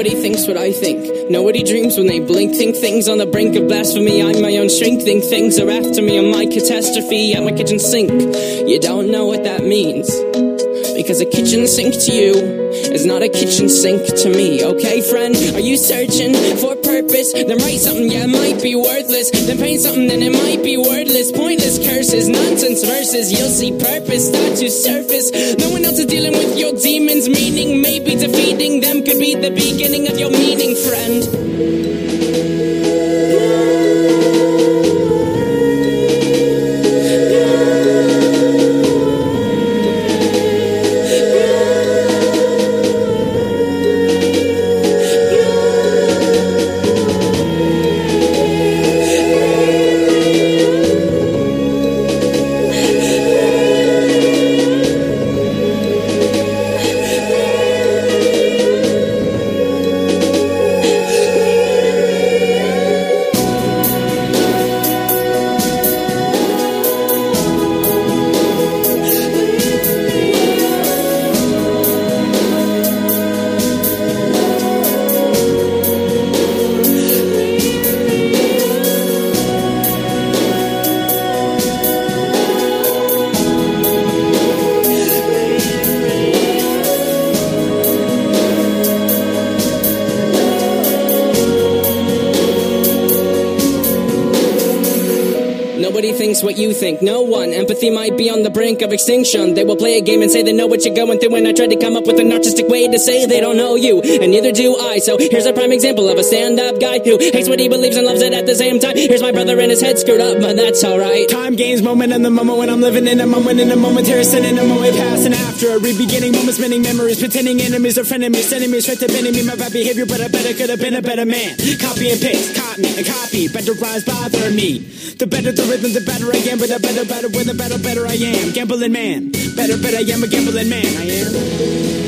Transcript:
Nobody thinks what I think. Nobody dreams when they blink. Think things on the brink of blasphemy. I'm my own strength. Think things are after me. I'm my catastrophe at my kitchen sink. You don't know what that means. Because a kitchen sink to you is not a kitchen sink to me, okay, friend? Are you searching for purpose? Then write something, yeah, it might be worthless. Then paint something, then it might be wordless. Pointless curses, nonsense verses. You'll see purpose start to surface. No one else is dealing with your demons, meaning maybe defeating them the beginning of your meaning, friend. Thinks what you think. No one. Empathy might be on the brink of extinction. They will play a game and say they know what you're going through. And I try to come up with an artistic way to say they don't know you. And neither do I. So here's a prime example of a stand up guy who hates what he believes and loves it at the same time. Here's my brother and his head screwed up, but that's alright. Time gains moment in the moment when I'm living in a moment in a momentary sending a moment past and after a re-beginning moment spinning memories pretending enemies are frenemies me straight to me my bad behavior but I better could have been a better man copy and paste copy and copy better rhymes bother me the better the rhythm the better I am but the better better with the better better I am. Gambling man. Better better I am a gambling man. I am